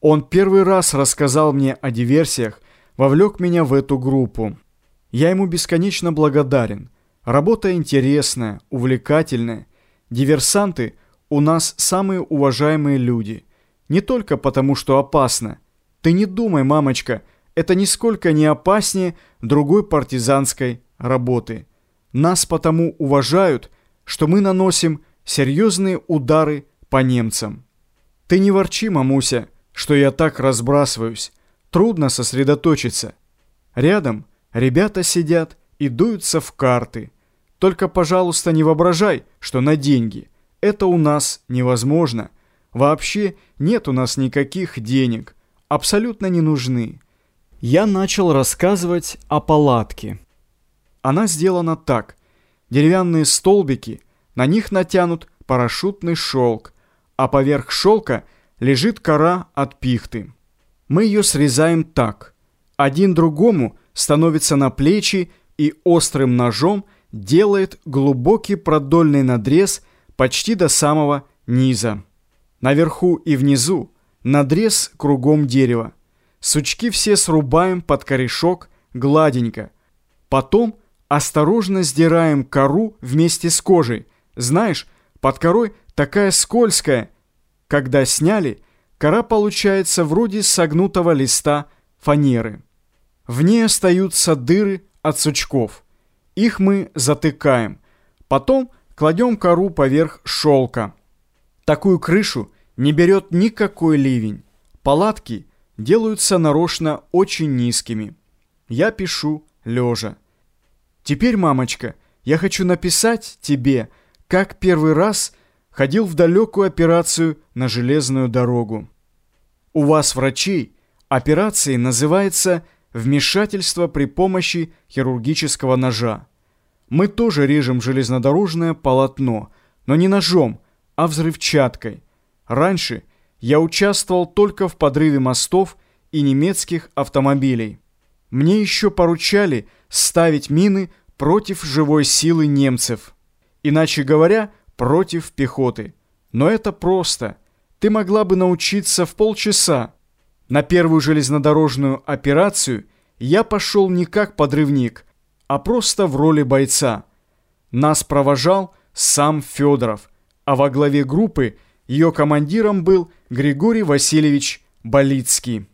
Он первый раз рассказал мне о диверсиях, вовлек меня в эту группу. Я ему бесконечно благодарен. Работа интересная, увлекательная. Диверсанты у нас самые уважаемые люди. Не только потому, что опасно. Ты не думай, мамочка, это нисколько не опаснее другой партизанской работы. Нас потому уважают, что мы наносим серьезные удары по немцам. Ты не ворчи, мамуся, что я так разбрасываюсь. Трудно сосредоточиться. Рядом ребята сидят и дуются в карты. Только, пожалуйста, не воображай, что на деньги. Это у нас невозможно. Вообще нет у нас никаких денег. Абсолютно не нужны. Я начал рассказывать о палатке. Она сделана так. Деревянные столбики, на них натянут парашютный шелк, а поверх шелка лежит кора от пихты. Мы ее срезаем так. Один другому становится на плечи и острым ножом делает глубокий продольный надрез почти до самого низа. Наверху и внизу надрез кругом дерева. Сучки все срубаем под корешок гладенько. Потом осторожно сдираем кору вместе с кожей. Знаешь, под корой такая скользкая. Когда сняли, кора получается вроде согнутого листа фанеры. В ней остаются дыры от сучков. Их мы затыкаем. Потом кладем кору поверх шелка. Такую крышу не берет никакой ливень. Палатки делаются нарочно очень низкими. Я пишу лежа. Теперь, мамочка, я хочу написать тебе, как первый раз ходил в далекую операцию на железную дорогу. У вас, врачей, операцией называется вмешательство при помощи хирургического ножа. Мы тоже режем железнодорожное полотно, но не ножом, а взрывчаткой. Раньше я участвовал только в подрыве мостов и немецких автомобилей. Мне еще поручали ставить мины против живой силы немцев. Иначе говоря, против пехоты. Но это просто. Ты могла бы научиться в полчаса. На первую железнодорожную операцию я пошел не как подрывник, а просто в роли бойца. Нас провожал сам Федоров, а во главе группы ее командиром был Григорий Васильевич Болицкий.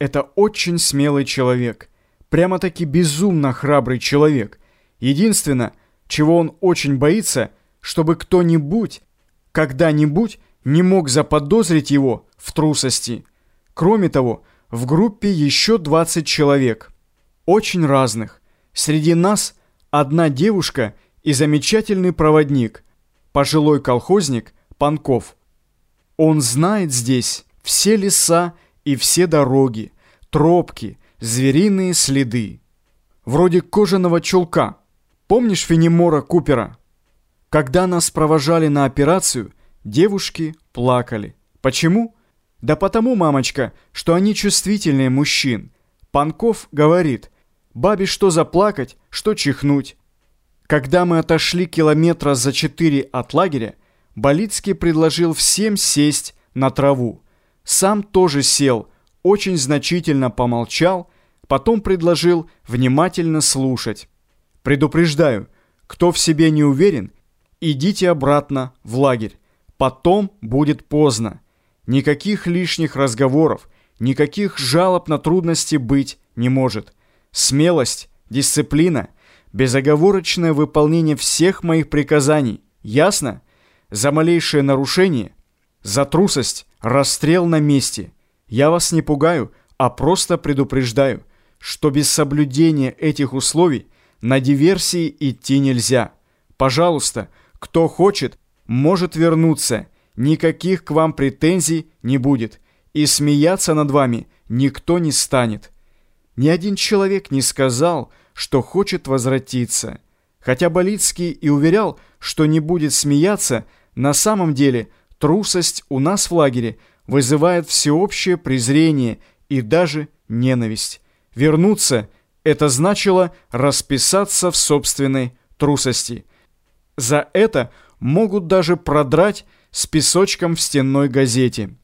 Это очень смелый человек, прямо-таки безумно храбрый человек. Единственное, чего он очень боится, чтобы кто-нибудь, когда-нибудь не мог заподозрить его в трусости. Кроме того, в группе еще 20 человек, очень разных. Среди нас одна девушка и замечательный проводник, пожилой колхозник Панков. Он знает здесь все леса и все дороги, тропки, звериные следы. Вроде кожаного чулка. Помнишь Фенемора Купера? Когда нас провожали на операцию, девушки плакали. Почему? Да потому, мамочка, что они чувствительнее мужчин. Панков говорит, Бабе что заплакать, что чихнуть. Когда мы отошли километра за четыре от лагеря, Болицкий предложил всем сесть на траву. Сам тоже сел, очень значительно помолчал, потом предложил внимательно слушать. Предупреждаю, кто в себе не уверен, идите обратно в лагерь. Потом будет поздно. Никаких лишних разговоров, никаких жалоб на трудности быть не может. Смелость, дисциплина, безоговорочное выполнение всех моих приказаний. Ясно? За малейшее нарушение, за трусость, расстрел на месте. Я вас не пугаю, а просто предупреждаю, что без соблюдения этих условий на диверсии идти нельзя. Пожалуйста, кто хочет, может вернуться. Никаких к вам претензий не будет. И смеяться над вами никто не станет. Ни один человек не сказал, что хочет возвратиться. Хотя Болицкий и уверял, что не будет смеяться, на самом деле трусость у нас в лагере вызывает всеобщее презрение и даже ненависть. Вернуться – это значило расписаться в собственной трусости. За это могут даже продрать с песочком в стенной газете –